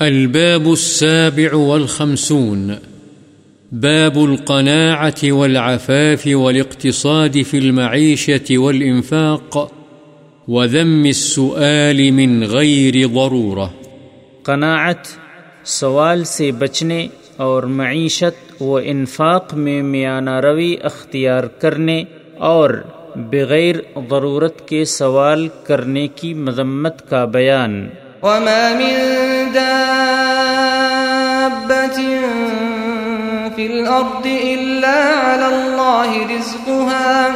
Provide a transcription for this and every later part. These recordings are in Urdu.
الباب السابع والخمسون. باب القناعة والعفاف والاقتصاد في المعيشة والإنفاق وذم السؤال من غير ضرورة. قناعت سوال سے بچنے اور معیشت و انفاق میں میانہ روی اختیار کرنے اور بغیر ضرورت کے سوال کرنے کی مذمت کا بیان. وما من دابة في الأرض إلا على الله رزقها.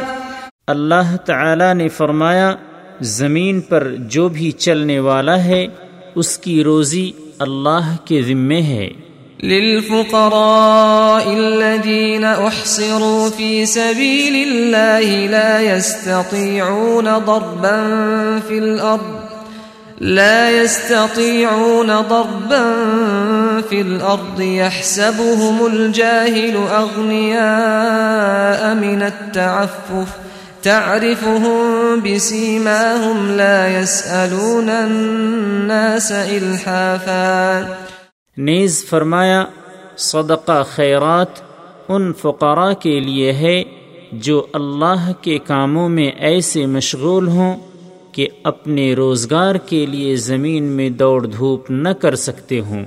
اللہ تعالی نے فرمایا زمین پر جو بھی چلنے والا ہے اس کی روزی اللہ کے ذمے ہے۔ للفقراء الذين احصروا في سبيل الله لا يستطيعون ضربا في الارض لا يستطيعون ضربا في الارض يحسبهم الجاهل اغنياء من التعفف. تعرفهم بسيماهم لا يسألون الناس الحافا نیز فرمایا، صدقہ خیرات ان فقراء کے لیے ہے جو اللہ کے کاموں میں ایسے مشغول ہوں کہ اپنے روزگار کے لیے زمین میں دوڑ دھوپ نہ کر سکتے ہوں۔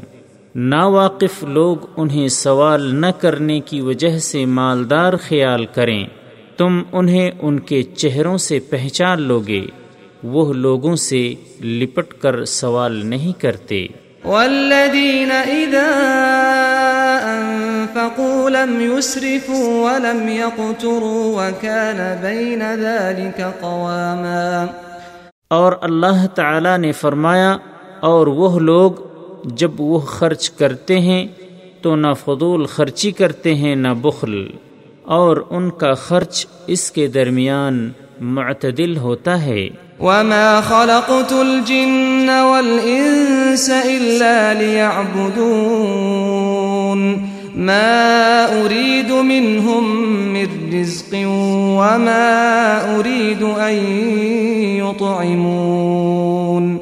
ناواقف لوگ انہیں سوال نہ کرنے کی وجہ سے مالدار خیال کریں۔ تم انہیں ان کے چہروں سے پہچان لوگے۔ وہ لوگوں سے لپٹ کر سوال نہیں کرتے۔ والذين إذا أنفقوا لم يسرفوا ولم يقتروا وكان بين ذلك قواما اور اللہ تعالی نے فرمایا، اور وہ لوگ جب وہ خرچ کرتے ہیں، تو نہ فضول خرچی کرتے ہیں، نہ بخل۔ اور ان کا خرچ اس کے درمیان معتدل ہوتا ہے۔ وما خلقت الجن والإنس إلا ليعبدون۔ ما أريد منهم من رزق وما أريد أن يطعمون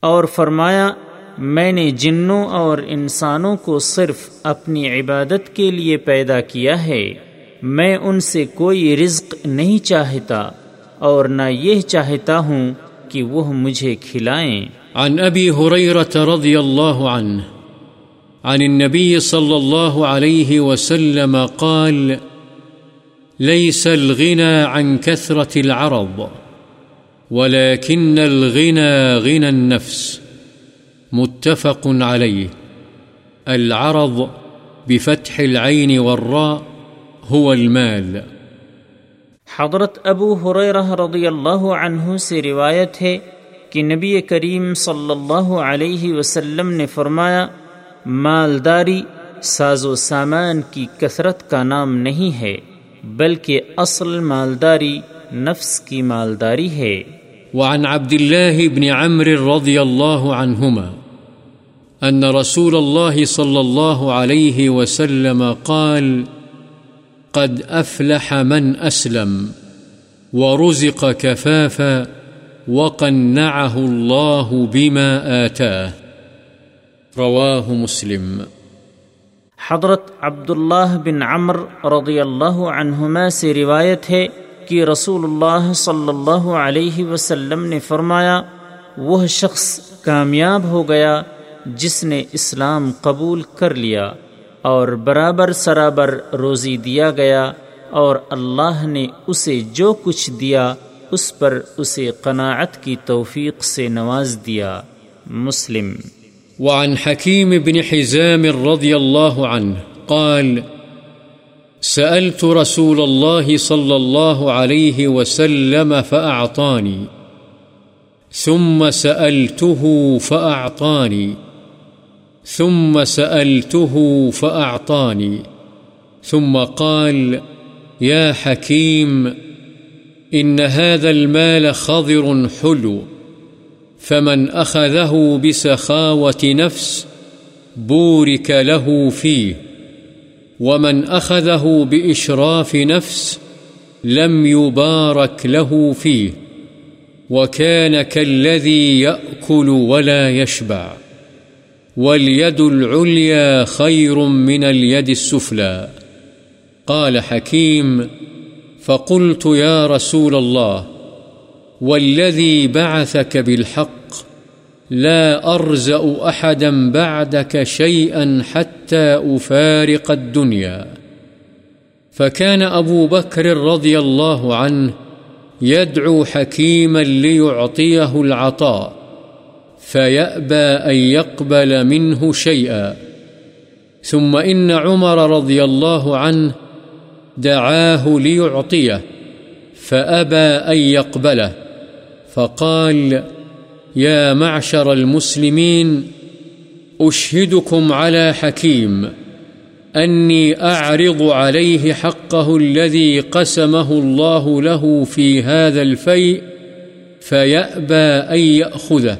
اور فرمایا میں نے جنوں اور انسانوں کو صرف اپنی عبادت کے لیے پیدا کیا ہے۔ میں ان سے کوئی رزق نہیں چاہتا اور نہ یہ چاہتا ہوں کہ وہ مجھے کھلائیں۔ عن أبي هريرة رضي الله عنه عن النبي صلى الله عليه وسلم قال، ليس الغنى عن كثرة العرض، ولكن الغنى غنى النفس. متفق عليه. العرض بفتح العين والراء هو المال. حضرت ابو حریرہ رضی اللہ عنہ سے روایت ہے کہ نبی کریم صلی اللہ علیہ وسلم نے فرمایا مالداری، ساز و سامان کی کثرت کا نام نہیں ہے، بلکہ اصل مالداری نفس کی مالداری ہے۔ وعن عبد الله بن عمرو رضي الله عنهما أن رسول الله صلى الله عليه وسلم قال، قد أفلح من أسلم ورزق كفافا وقنعه الله بما آتاه۔ رواه مسلم. حضرت عبداللہ بن عمر رضی اللہ عنہما سے روایت ہے کہ رسول اللہ صلی اللہ علیہ وسلم نے فرمایا، وہ شخص کامیاب ہو گیا جس نے اسلام قبول کر لیا اور برابر سرابر روزی دیا گیا اور اللہ نے اسے جو کچھ دیا، اس پر اسے قناعت کی توفیق سے نواز دیا۔ مسلم وعن حكيم بن حزام رضي الله عنه قال، سألت رسول الله صلى الله عليه وسلم فأعطاني، ثم سألته فأعطاني، ثم سألته فأعطاني، ثم قال، يا حكيم، إن هذا المال خضر حلو. فمن أخذه بسخاوة نفس بورك له فيه، ومن أخذه بإشراف نفس لم يبارك له فيه، وكان كالذي يأكل ولا يشبع. واليد العليا خير من اليد السفلى. قال حكيم، فقلت يا رسول الله والذي بعثك بالحق لا أرزأ أحدا بعدك شيئا حتى أفارق الدنيا. فكان أبو بكر رضي الله عنه يدعو حكيما ليعطيه العطاء، فيأبى أن يقبل منه شيئا. ثم إن عمر رضي الله عنه دعاه ليعطيه، فأبى أن يقبله. فقال، يا معشر المسلمين، أشهدكم على حكيم، أني أعرض عليه حقه الذي قسمه الله له في هذا الفيء، فيأبى أن يأخذه،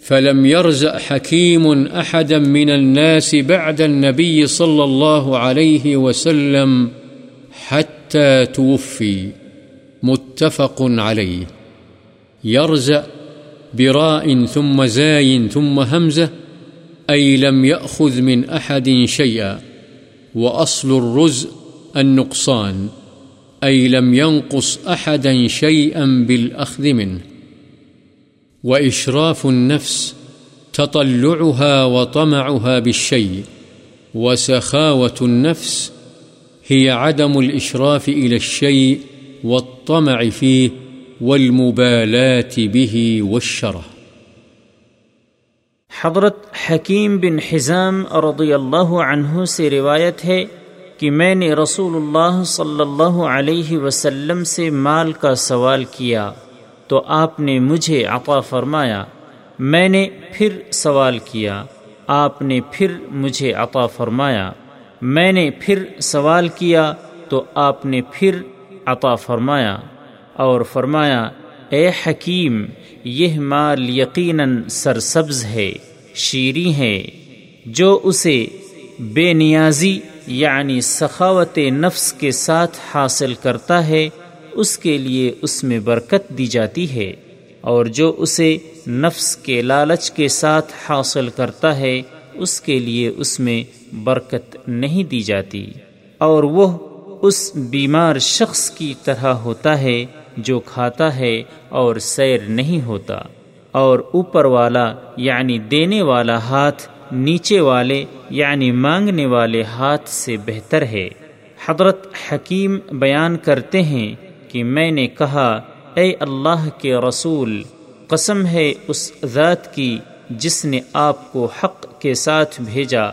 فلم يرزأ حكيم أحدا من الناس بعد النبي صلى الله عليه وسلم حتى توفي. متفق عليه. يرزأ براء ثم زاي ثم همزة، أي لم يأخذ من أحد شيئا، وأصل الرزء النقصان، أي لم ينقص أحدا شيئا بالأخذ منه. وإشراف النفس تطلعها وطمعها بالشيء، وسخاوة النفس هي عدم الإشراف إلى الشيء والطمع فيه والمبالاة به والشره حضرت حکیم بن حزام رضی اللہ عنہ سے روایت ہے کہ میں نے رسول اللہ صلی اللہ علیہ وسلم سے مال کا سوال کیا تو آپ نے مجھے عطا فرمایا، میں نے پھر سوال کیا، آپ نے پھر مجھے عطا فرمایا، میں نے پھر سوال کیا تو آپ نے پھر عطا فرمایا۔ اور فرمایا، اے حکیم، یہ مال یقیناً سرسبز ہے، شیریں ہے جو اسے بے نیازی یعنی سخاوت نفس کے ساتھ حاصل کرتا ہے، اس کے لیے اس میں برکت دی جاتی ہے، اور جو اسے نفس کے لالچ کے ساتھ حاصل کرتا ہے، اس کے لیے اس میں برکت نہیں دی جاتی۔ اور وہ اس بیمار شخص کی طرح ہوتا ہے جو کھاتا ہے اور سیر نہیں ہوتا، اور اوپر والا یعنی دینے والا ہاتھ، نیچے والے یعنی مانگنے والے ہاتھ سے بہتر ہے۔ حضرت حکیم بیان کرتے ہیں کہ میں نے کہا، اے اللہ کے رسول، قسم ہے اس ذات کی جس نے آپ کو حق کے ساتھ بھیجا۔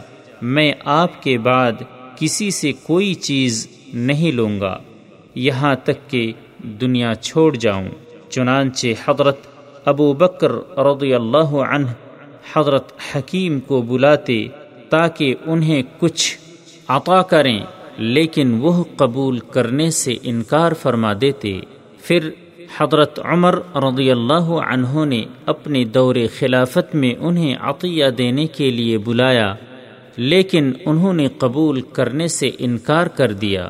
میں آپ کے بعد کسی سے کوئی چیز نہیں لوں گا۔ یہاں تک کہ دنیا چھوڑ جاؤں۔ چنانچہ حضرت ابو بکر رضی اللہ عنہ حضرت حکیم کو بلاتے تاکہ انہیں کچھ عطا کریں، لیکن وہ قبول کرنے سے انکار فرما دیتے۔ پھر حضرت عمر رضی اللہ عنہ نے اپنے دور خلافت میں انہیں عطیہ دینے کے لیے بلایا، لیکن انہوں نے قبول کرنے سے انکار کر دیا۔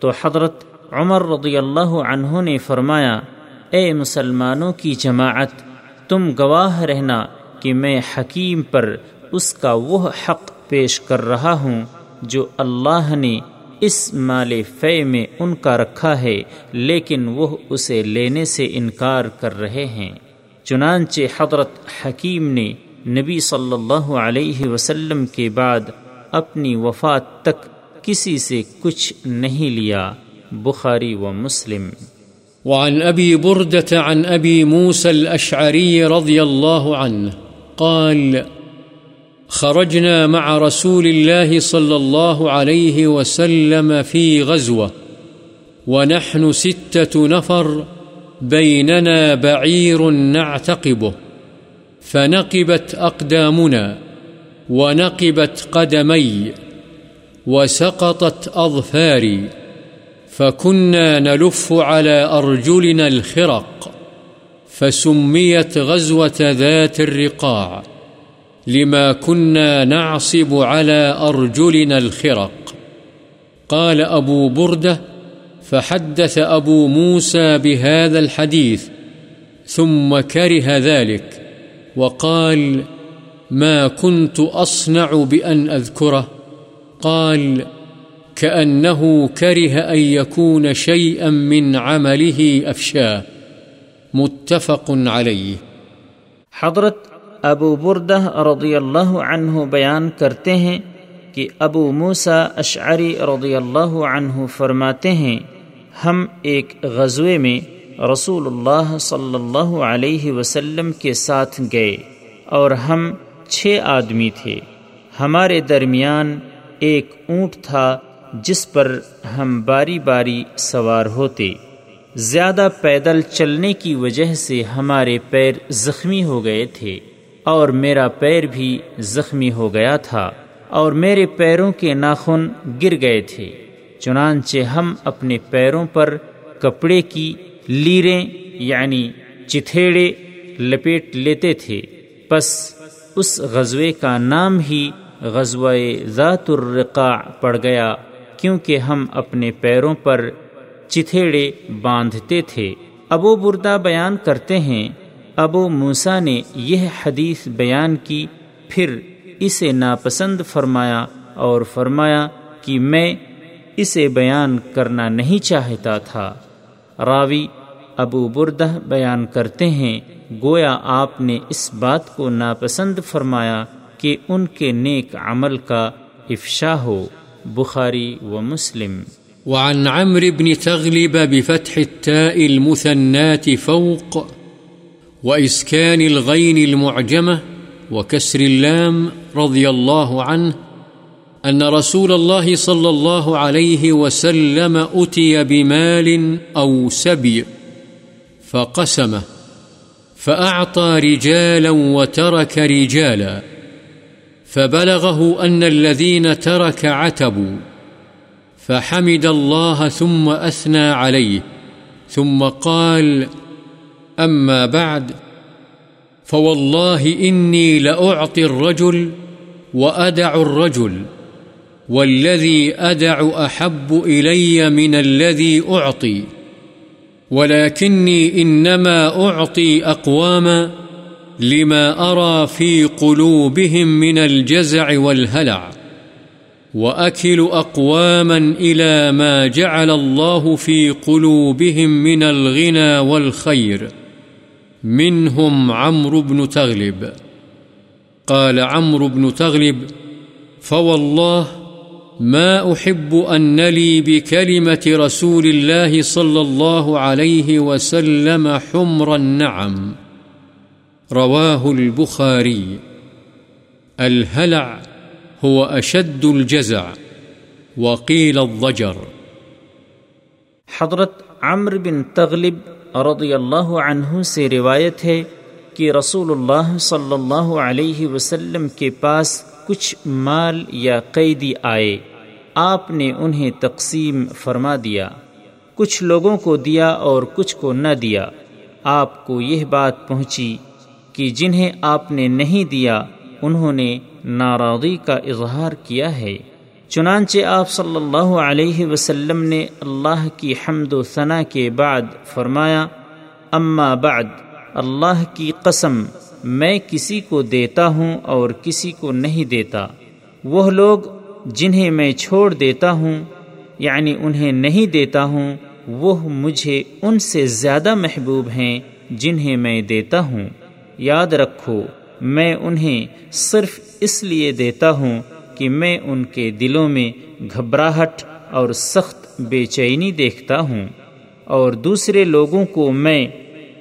تو حضرت عمر رضی اللہ عنہ نے فرمایا، اے مسلمانوں کی جماعت، تم گواہ رہنا کہ میں حکیم پر اس کا وہ حق پیش کر رہا ہوں جو اللہ نے اس مال فے میں ان کا رکھا ہے، لیکن وہ اسے لینے سے انکار کر رہے ہیں۔ چنانچہ حضرت حکیم نے نبی صلی اللہ علیہ وسلم کے بعد اپنی وفات تک کسی سے کچھ نہیں لیا۔ بخاری و مسلم وعن أبي بردة عن أبي موسى الأشعري رضي الله عنه قال، خرجنا مع رسول الله صلى الله عليه وسلم في غزوة، ونحن ستة نفر، بيننا بعير نعتقبه، فنقبت أقدامنا، ونقبت قدمي، وسقطت أظفاري. فكنا نلف على أرجلنا الخرق، فسميت غزوة ذات الرقاع، لما كنا نعصب على أرجلنا الخرق. قال أبو بردة، فحدث أبو موسى بهذا الحديث، ثم كره ذلك، وقال ما كنت أصنع بأن أذكره؟ قال كأنه كره أن يكون شيئا من عمله أفشاه متفق عليه. حضرت ابو بردہ رضی اللہ عنہ بیان کرتے ہیں کہ ابو موسا اشعری رضی اللہ عنہ فرماتے ہیں، ہم ایک غزوے میں رسول اللہ صلی اللہ علیہ وسلم کے ساتھ گئے اور ہم چھ آدمی تھے۔ ہمارے درمیان ایک اونٹ تھا جس پر ہم باری باری سوار ہوتے۔ زیادہ پیدل چلنے کی وجہ سے ہمارے پیر زخمی ہو گئے تھے اور میرا پیر بھی زخمی ہو گیا تھا اور میرے پیروں کے ناخن گر گئے تھے۔ چنانچہ ہم اپنے پیروں پر کپڑے کی لیریں یعنی چتھیڑے لپیٹ لیتے تھے۔ پس اس غزوے کا نام ہی غزوہ ذات الرقاع پڑ گیا۔ کیونکہ ہم اپنے پیروں پر چتھیڑے باندھتے تھے۔ ابو بردہ بیان کرتے ہیں، ابو موسا نے یہ حدیث بیان کی، پھر اسے ناپسند فرمایا اور فرمایا کہ میں اسے بیان کرنا نہیں چاہتا تھا۔ راوی ابو بردہ بیان کرتے ہیں، گویا آپ نے اس بات کو ناپسند فرمایا کہ ان کے نیک عمل کا افشا ہو۔ بخاری و مسلم وعن عمرو بن تغلب بفتح التاء المثنات فوق وإسكان الغين المعجمة وكسر اللام رضي الله عنه أن رسول الله صلى الله عليه وسلم أتي بمال أو سبي فقسمه فأعطى رجالا وترك رجالا فبلغه أن الذين ترك عتبوا فحمد الله ثم أثنى عليه، ثم قال أما بعد، فوالله إني لأعطي الرجل وأدع الرجل، والذي أدع أحب إلي من الذي أعطي، ولكني إنما أعطي أقواما لما أرى في قلوبهم من الجزع والهلع، وأكل أقواما إلى ما جعل الله في قلوبهم من الغنى والخير، منهم عمرو بن تغلب. قال عمرو بن تغلب، فوالله ما أحب أن لي بكلمة رسول الله صلى الله عليه وسلم حمر النعم. رواه البخاري الهلع هو أشد الجزع وقيل الضجر۔ حضرت عمر بن تغلب رضی اللہ عنہ سے روایت ہے کہ رسول اللہ صلی اللہ علیہ وسلم کے پاس کچھ مال یا قیدی آئے۔ آپ نے انہیں تقسیم فرما دیا۔ کچھ لوگوں کو دیا اور کچھ کو نہ دیا۔ آپ کو یہ بات پہنچی کہ جنہیں آپ نے نہیں دیا، انہوں نے ناراضی کا اظہار کیا ہے۔ چنانچہ آپ صلی اللہ علیہ وسلم نے اللہ کی حمد و ثنا کے بعد فرمایا، اما بعد، اللہ کی قسم، میں کسی کو دیتا ہوں اور کسی کو نہیں دیتا۔ وہ لوگ جنہیں میں چھوڑ دیتا ہوں یعنی انہیں نہیں دیتا ہوں، وہ مجھے ان سے زیادہ محبوب ہیں جنہیں میں دیتا ہوں۔ یاد رکھو، میں انہیں صرف اس لیے دیتا ہوں کہ میں ان کے دلوں میں گھبراہٹ اور سخت بے چینی دیکھتا ہوں اور دوسرے لوگوں کو میں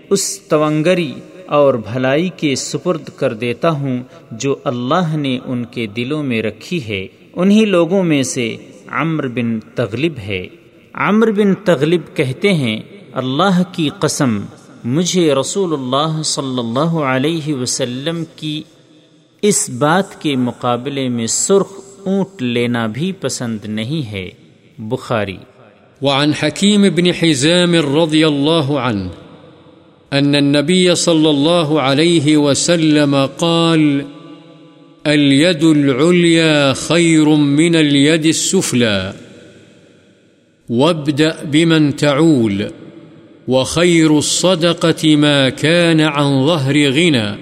اس تونگری اور بھلائی کے سپرد کر دیتا ہوں جو اللہ نے ان کے دلوں میں رکھی ہے۔ انہی لوگوں میں سے عمر بن تغلب ہے۔ عمر بن تغلب کہتے ہیں، اللہ کی قسم مجھے رسول اللہ صلی اللہ علیہ وسلم کی اس بات کے مقابلے میں سرخ اونٹ لینا بھی پسند نہیں ہے۔ بخاری۔ وعن حكيم بن حزام رضي الله عنه أن النبي صلى الله عليه وسلم قال اليد العليا خير من اليد السفلى وابدأ بمن تعول۔ وخير الصدقة ما كان عن ظهر غنى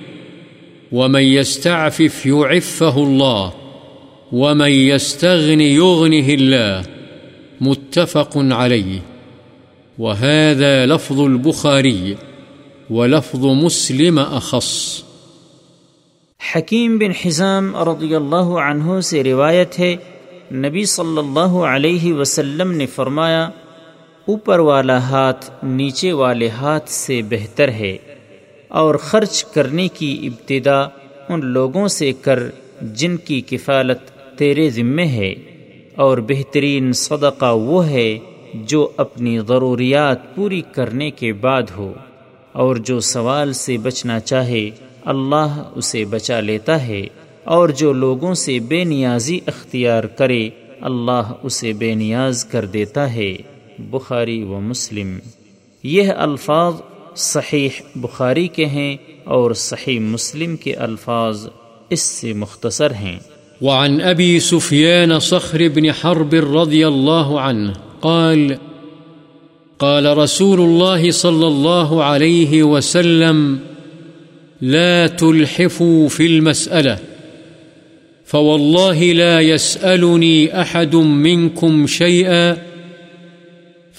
ومن يستعفف يعفه الله ومن يستغن يغنه الله متفق عليه وهذا لفظ البخاري ولفظ مسلم أخص حکیم بن حزام رضی اللہ عنہ سے روایت ہے، نبی صلی اللہ علیہ وسلم نے فرمایا اوپر والا ہاتھ نیچے والے ہاتھ سے بہتر ہے اور خرچ کرنے کی ابتدا ان لوگوں سے کر جن کی کفالت تیرے ذمے ہے۔ اور بہترین صدقہ وہ ہے جو اپنی ضروریات پوری کرنے کے بعد ہو۔ اور جو سوال سے بچنا چاہے، اللہ اسے بچا لیتا ہے۔ اور جو لوگوں سے بے نیازی اختیار کرے، اللہ اسے بے نیاز کر دیتا ہے۔ بخاری و مسلم۔ یہ الفاظ صحیح بخاری کے ہیں اور صحیح مسلم کے الفاظ اس سے مختصر ہیں۔ وعن أبي سفيان صخر بن حرب رضي الله عنه قال قال رسول الله صلى الله عليه وسلم، لا تلحفوا في المسألة فوالله لا يسألني أحد منكم شيئا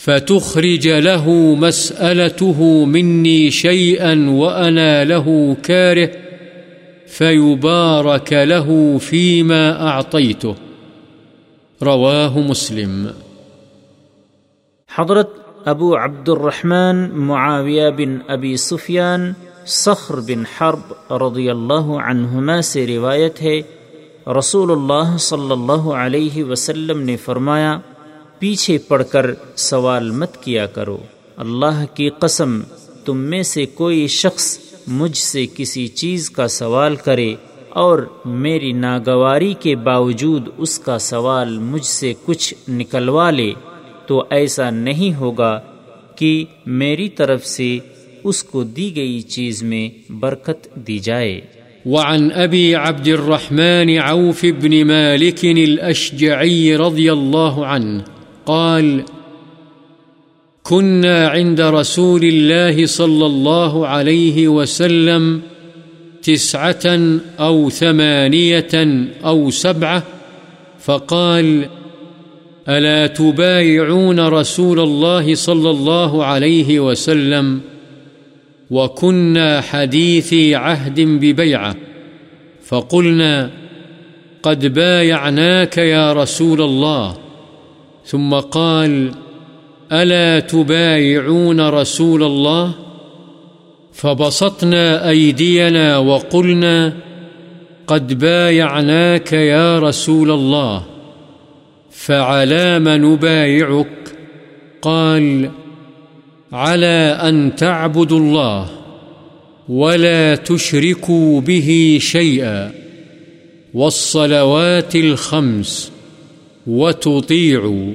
فتخرج له مسألته مني شيئا وأنا له كاره، فيبارك له فيما أعطيته. رواه مسلم. حضرت ابو عبد الرحمن معاویہ بن ابی سفیان سخر بن حرب رضی اللہ عنہما سے روایت ہے، رسول اللہ صلی اللہ علیہ وسلم نے فرمایا پیچھے پڑ کر سوال مت کیا کرو۔ اللہ کی قسم، تم میں سے کوئی شخص مجھ سے کسی چیز کا سوال کرے اور میری ناگواری کے باوجود اس کا سوال مجھ سے کچھ نکلوا لے تو ایسا نہیں ہوگا کہ میری طرف سے اس کو دی گئی چیز میں برکت دی جائے۔ وعن أبي عبد الرحمن عوف بن مالك الأشجعي رضي الله عنه قال، كنا عند رسول الله صلى الله عليه وسلم تسعة أو ثمانية أو سبعة فقال، ألا تبايعون رسول الله صلى الله عليه وسلم وكنا حديثي عهد ببيعة؟ فقلنا، قد بايعناك يا رسول الله ثم قال، ألا تبايعون رسول الله؟ فبسطنا أيدينا وقلنا، قد بايعناك يا رسول الله فعلام نبايعك؟ قال، على أن تعبدوا الله، ولا تشركوا به شيئا، والصلوات الخمس. وتطيعوا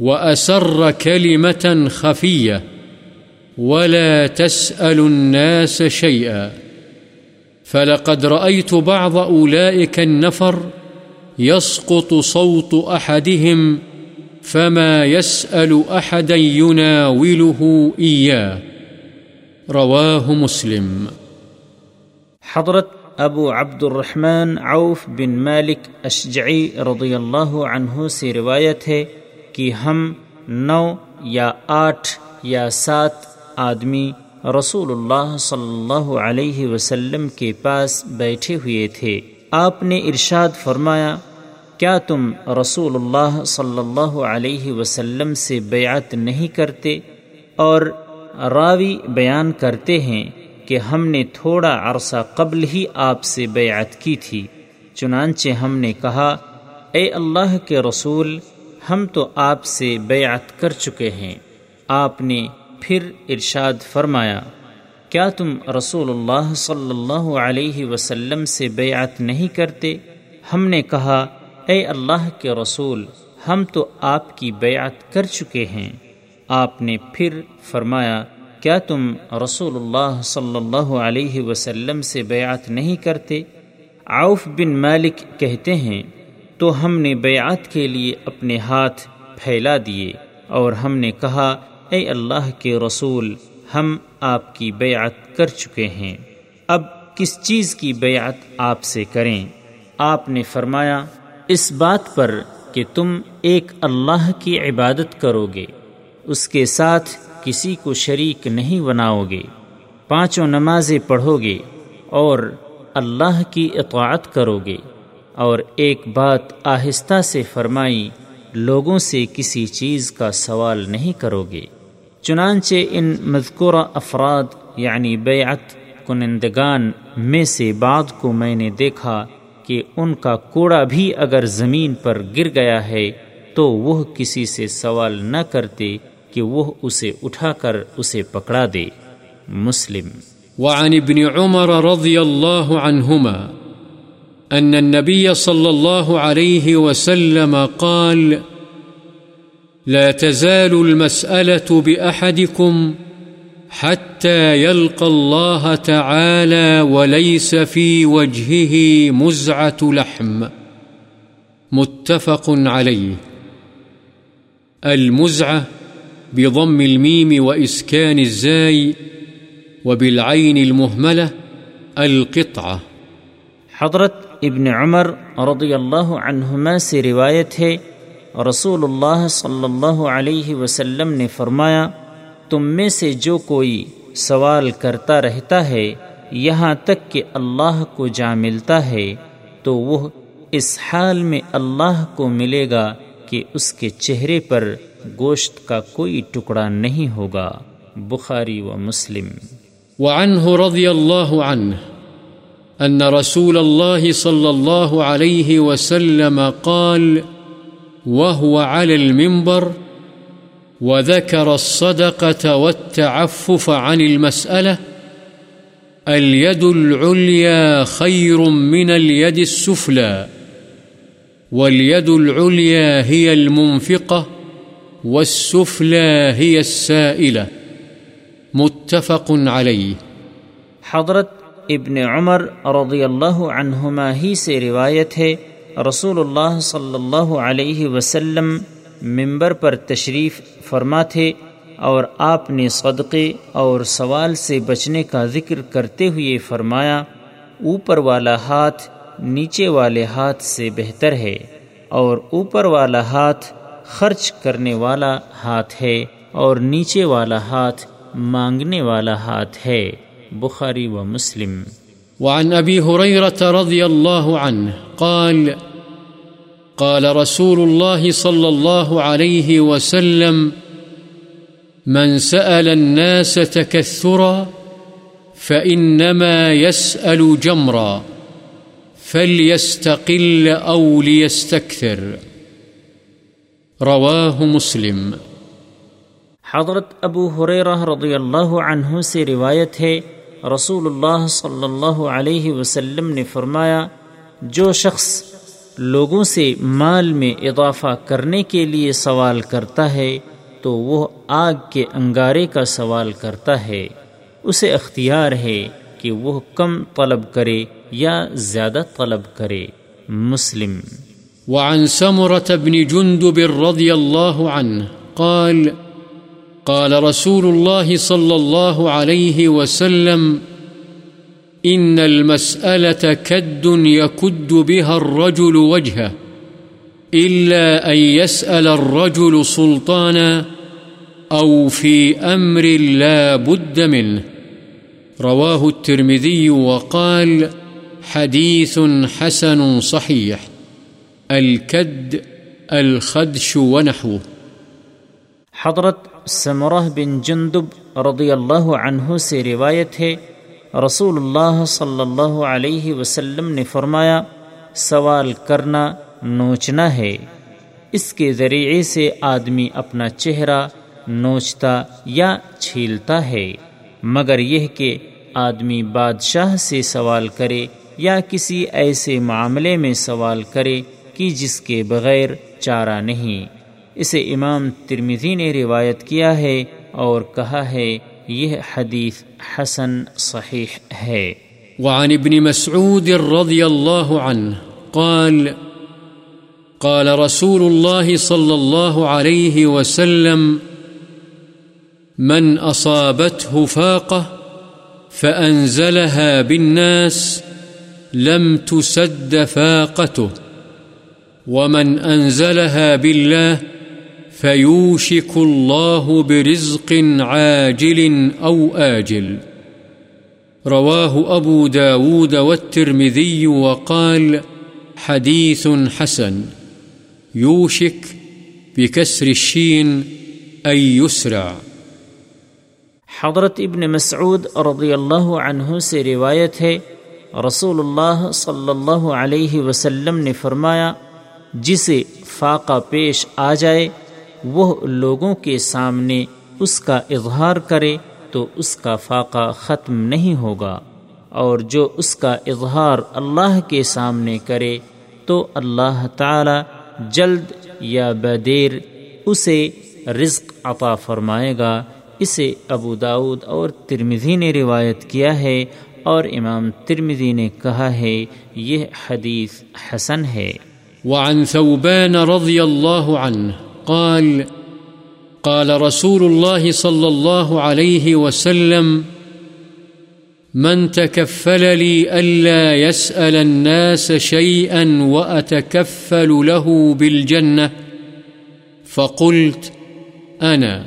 وأسر كلمة خفية ولا تسأل الناس شيئا فلقد رأيت بعض أولئك النفر يسقط صوت أحدهم فما يسأل أحدا يناوله إياه رواه مسلم حضرت ابو عبد الرحمن عوف بن مالک اشجعی رضی اللہ عنہ سے روایت ہے کہ ہم نو یا آٹھ یا سات آدمی رسول اللہ صلی اللہ علیہ وسلم کے پاس بیٹھے ہوئے تھے۔ آپ نے ارشاد فرمایا، کیا تم رسول اللہ صلی اللہ علیہ وسلم سے بیعت نہیں کرتے اور راوی بیان کرتے ہیں؟ کہ ہم نے تھوڑا عرصہ قبل ہی آپ سے بیعت کی تھی، چنانچہ ہم نے کہا، اے اللہ کے رسول، ہم تو آپ سے بیعت کر چکے ہیں۔ آپ نے پھر ارشاد فرمایا، کیا تم رسول اللہ صلی اللہ علیہ وسلم سے بیعت نہیں کرتے؟ ہم نے کہا، اے اللہ کے رسول، ہم تو آپ کی بیعت کر چکے ہیں۔ آپ نے پھر فرمایا کیا تم رسول اللہ صلی اللہ علیہ وسلم سے بیعت نہیں کرتے؟ عوف بن مالک کہتے ہیں، تو ہم نے بیعت کے لیے اپنے ہاتھ پھیلا دیے اور ہم نے کہا، اے اللہ کے رسول، ہم آپ کی بیعت کر چکے ہیں۔ اب کس چیز کی بیعت آپ سے کریں؟ آپ نے فرمایا، اس بات پر کہ تم ایک اللہ کی عبادت کرو گے۔ اس کے ساتھ کسی کو شریک نہیں بناؤ گے، پانچوں نمازیں پڑھو گے اور اللہ کی اطاعت کرو گے۔ اور ایک بات آہستہ سے فرمائی، لوگوں سے کسی چیز کا سوال نہیں کرو گے۔ چنانچہ ان مذکورہ افراد یعنی بیعت، کنندگان میں سے بعد کو میں نے دیکھا کہ ان کا کوڑا بھی اگر زمین پر گر گیا ہے تو وہ کسی سے سوال نہ کرتے کہ وہ اسے اٹھا کر اسے پکڑا دے۔ مسلم۔ وعن ابن عمر رضي الله عنهما أن النبي صلى الله عليه وسلم قال، لا تزال المسألة بأحدكم حتى يلقى الله تعالى وليس في وجهه مزعة لحم. متفق عليه المزعة بضم الميم وإسكان الزاي وبالعين المهملة القطعة. حضرت ابن عمر رضی اللہ عنہما سے روایت ہے رسول اللہ صلی اللہ علیہ وسلم نے فرمایا، تم میں سے جو کوئی سوال کرتا رہتا ہے، یہاں تک کہ اللہ کو جا ملتا ہے، تو وہ اس حال میں اللہ کو ملے گا کہ اس کے چہرے پر گوشت کا کوئی ٹکڑا نہیں ہوگا، بخاری و مسلم۔ وعنه رضي الله عنه أن رسول الله صلى الله عليه وسلم قال وهو على المنبر وذكر الصدقة والتعفف عن المسألة، اليد العليا خير من اليد السفلى، واليد العليا هي المنفقة۔ والسفلى هي السائلة. متفق علیہ حضرت ابن عمر رضی اللہ عنہما ہی سے روایت ہے، رسول اللہ صلی اللہ علیہ وسلم ممبر پر تشریف فرما تھے اور آپ نے صدقے اور سوال سے بچنے کا ذکر کرتے ہوئے فرمایا، اوپر والا ہاتھ نیچے والے ہاتھ سے بہتر ہے اور اوپر والا ہاتھ خرچ کرنے والا ہاتھ ہے اور نیچے والا ہاتھ مانگنے والا ہاتھ ہے۔ بخاری و مسلم۔ وعن ابي هريره رضي الله عنه قال قال رسول الله صلى الله عليه وسلم، من سأل الناس تكثرا فإنما يسأل جمرا فليستقل أو ليستكثر رواه مسلم۔ حضرت ابو حریرہ رضی اللہ عنہ سے روایت ہے، رسول اللہ صلی اللہ علیہ وسلم نے فرمایا، جو شخص لوگوں سے مال میں اضافہ کرنے کے لیے سوال کرتا ہے، تو وہ آگ کے انگارے کا سوال کرتا ہے۔ اسے اختیار ہے کہ وہ کم طلب کرے یا زیادہ طلب کرے۔ مسلم۔ وعن سمرة بن جندب رضي الله عنه قال قال رسول الله صلى الله عليه وسلم، إن المسألة كد يكد بها الرجل وجهه، إلا أن يسأل الرجل سلطانا أو في أمر لا بد منه. رواه الترمذي وقال، حديث حسن صحيح. الكد، الخدش ونحوه حضرت سمرہ بن جندب رضی اللہ عنہ سے روایت ہے رسول اللہ صلی اللہ علیہ وسلم نے فرمایا، سوال کرنا نوچنا ہے۔ اس کے ذریعے سے آدمی اپنا چہرہ نوچتا یا چھیلتا ہے۔ مگر یہ کہ آدمی بادشاہ سے سوال کرے یا کسی ایسے معاملے میں سوال کرے کہ جس کے بغیر چارہ نہیں۔ اسے امام ترمیزی نے روایت کیا ہے اور کہا ہے، یہ حدیث حسن صحیح ہے۔ وعن ابن مسعود رضی اللہ عنہ قال قال رسول الله صلى الله عليه وسلم، من أصابته فاقة فأنزلها بالناس لم تسد فاقته. ومن أنزلها بالله فيوشك الله برزق عاجل أو آجل. رواه أبو داود والترمذي وقال حديث حسن. يوشك بكسر الشين أي يسرع. حضرت ابن مسعود رضی اللہ عنہ سے روایت ہے، رسول اللہ صلی اللہ علیہ وسلم نے فرمایا جسے فاقہ پیش آ جائے، وہ لوگوں کے سامنے اس کا اظہار کرے تو اس کا فاقہ ختم نہیں ہوگا۔ اور جو اس کا اظہار اللہ کے سامنے کرے تو اللہ تعالی جلد یا بدیر اسے رزق عطا فرمائے گا۔ اسے ابو داود اور ترمزی نے روایت کیا ہے اور امام ترمزی نے کہا ہے، یہ حدیث حسن ہے۔ وعن ثوبان رضی اللہ عنہ قال قال رسول الله صلى الله عليه وسلم، من تكفل لي ألا يسأل الناس شيئا وأتكفل له بالجنة، فقلت، أنا.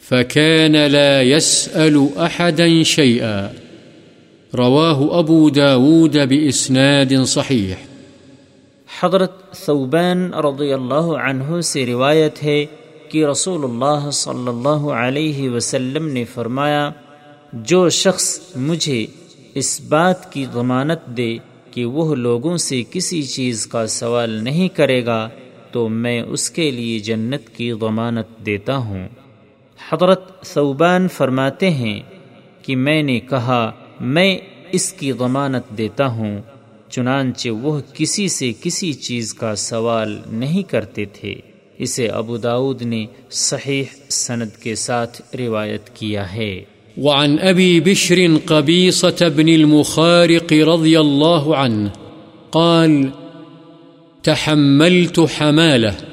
فكان لا يسأل أحدا شيئا. رواه أبو داود بإسناد صحيح. حضرت ثوبان رضی اللہ عنہ سے روایت ہے کہ رسول اللہ صلی اللہ علیہ وسلم نے فرمایا، جو شخص مجھے اس بات کی ضمانت دے کہ وہ لوگوں سے کسی چیز کا سوال نہیں کرے گا، تو میں اس کے لیے جنت کی ضمانت دیتا ہوں۔ حضرت ثوبان فرماتے ہیں کہ میں نے کہا، میں اس کی ضمانت دیتا ہوں۔ چنانچہ وہ کسی سے کسی چیز کا سوال نہیں کرتے تھے۔ اسے ابو داود نے صحیح سند کے ساتھ روایت کیا ہے۔ وعن أبي بشر قبيصة بن المخارق رضي الله عنه قال، تحملت حماله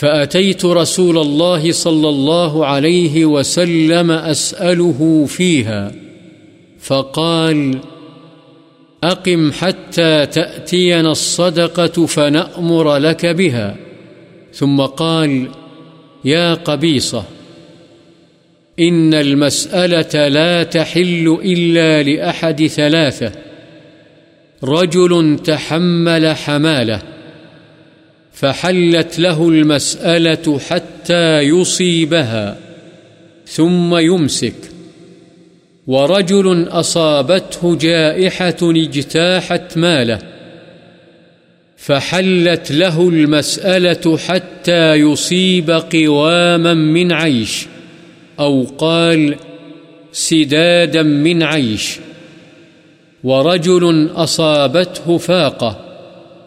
فأتيت رسول الله صلى الله عليه وسلم أسأله فيها فقال فقال أقم حتى تأتينا الصدقة فنأمر لك بها. ثم قال، يا قبيصة، إن المسألة لا تحل إلا لأحد ثلاثة. رجل تحمل حماله فحلت له المسألة حتى يصيبها، ثم يمسك. ورجل أصابته جائحة اجتاحت ماله، فحلت له المسألة حتى يصيب قواما من عيش، أو قال سدادا من عيش. ورجل أصابته فاقة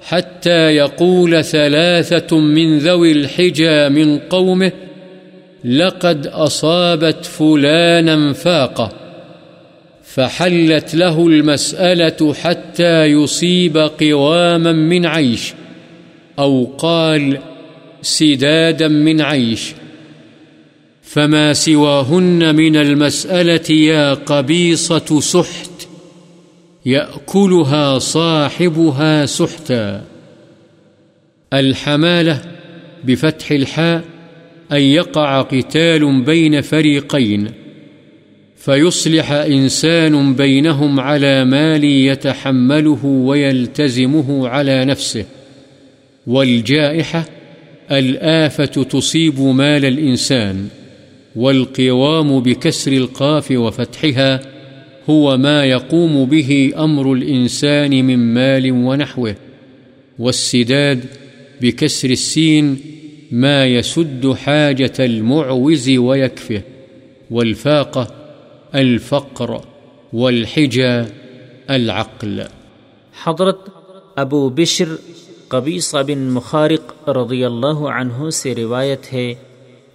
حتى يقول ثلاثة من ذوي الحجى من قومه، لقد أصابت فلانا فاقة. فحلت له المسألة حتى يصيب قواما من عيش، أو قال سدادا من عيش. فما سواهن من المسألة يا قبيصة سحت، يأكلها صاحبها سحتا. الحمالة بفتح الحاء، أن يقع قتال بين فريقين. فيصلح إنسان بينهم على مال يتحمله ويلتزمه على نفسه. والجائحة الآفة تصيب مال الإنسان، والقوام بكسر القاف وفتحها هو ما يقوم به أمر الإنسان من مال ونحوه. والسداد بكسر السين ما يسد حاجة المعوز ويكفه. والفاقة الفقر والحجى العقل. حضرت ابو بشر قبیصہ بن مخارق رضی اللہ عنہ سے روایت ہے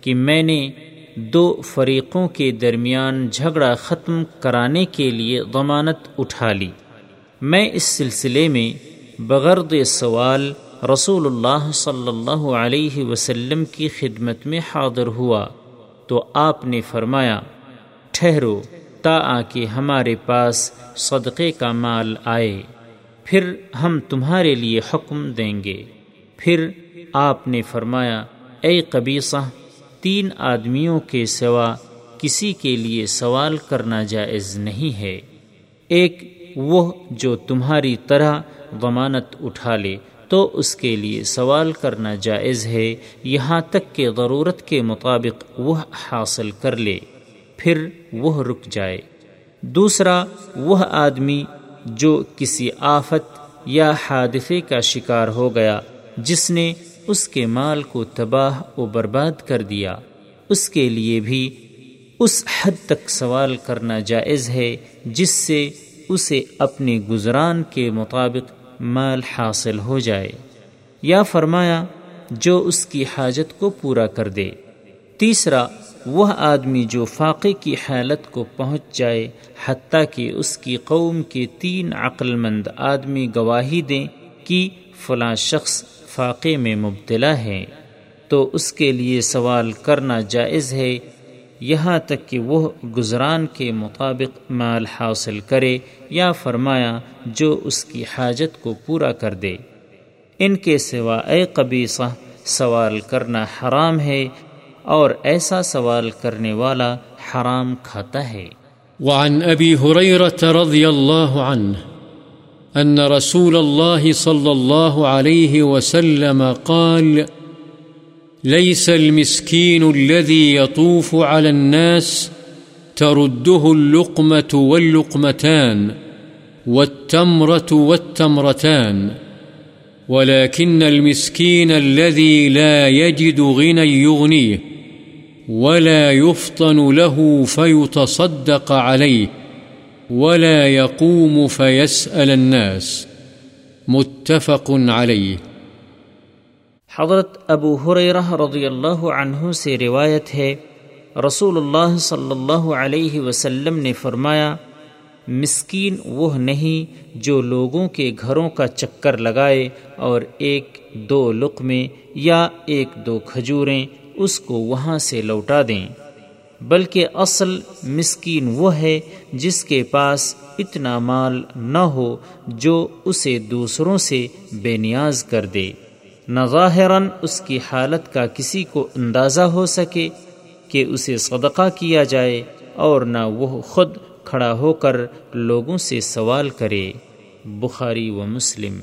کہ میں نے دو فریقوں کے درمیان جھگڑا ختم کرانے کے لیے ضمانت اٹھا لی۔ میں اس سلسلے میں بغرد سوال رسول اللہ صلی اللہ علیہ وسلم کی خدمت میں حاضر ہوا تو آپ نے فرمایا ٹھہرو تا آ کہ ہمارے پاس صدقے کا مال آئے۔ پھر ہم تمہارے لیے حکم دیں گے۔ پھر آپ نے فرمایا، اے قبیصہ، تین آدمیوں کے سوا کسی کے لیے سوال کرنا جائز نہیں ہے۔ ایک وہ جو تمہاری طرح ضمانت اٹھا لے، تو اس کے لیے سوال کرنا جائز ہے۔ یہاں تک کہ ضرورت کے مطابق وہ حاصل کر لے۔ پھر وہ رک جائے۔ دوسرا، وہ آدمی جو کسی آفت یا حادثے کا شکار ہو گیا، جس نے اس کے مال کو تباہ و برباد کر دیا۔ اس کے لیے بھی اس حد تک سوال کرنا جائز ہے، جس سے اسے اپنے گزران کے مطابق مال حاصل ہو جائے۔ یا فرمایا، جو اس کی حاجت کو پورا کر دے۔ تیسرا وہ آدمی جو فاقے کی حالت کو پہنچ جائے، حتیٰ کہ اس کی قوم کے تین عقل مند آدمی گواہی دیں کہ فلاں شخص فاقے میں مبتلا ہے۔ تو اس کے لیے سوال کرنا جائز ہے۔ یہاں تک کہ وہ گزران کے مطابق مال حاصل کرے یا فرمایا جو اس کی حاجت کو پورا کر دے۔ ان کے سوا اے قبیصہ، سوال کرنا حرام ہے۔ اور ایسا سوال کرنے والا حرام کھاتا ہے۔ وعن ابی حریرت رضی اللہ عنہ ان رسول الله صلى الله عليه وسلم قال ليس المسكين الذي يطوف على الناس ترده اللقمة واللقمتان والتمرة والتمرتان، ولكن المسكين الذي لا يجد غنى يغنيه ولا يفطن له فيتصدق عليه ولا يقوم فيسأل الناس. متفق عليه. حضرت ابو حریرہ رضی اللہ عنہ سے روایت ہے رسول اللہ صلی اللہ علیہ وسلم نے فرمایا، مسکین وہ نہیں جو لوگوں کے گھروں کا چکر لگائے اور ایک دو لقمے یا ایک دو کھجوریں اس کو وہاں سے لوٹا دیں۔ بلکہ اصل مسکین وہ ہے جس کے پاس اتنا مال نہ ہو جو اسے دوسروں سے بے نیاز کر دے۔ نہ ظاہراً اس کی حالت کا کسی کو اندازہ ہو سکے کہ اسے صدقہ کیا جائے اور نہ وہ خود کھڑا ہو کر لوگوں سے سوال کرے۔ بخاری و مسلم۔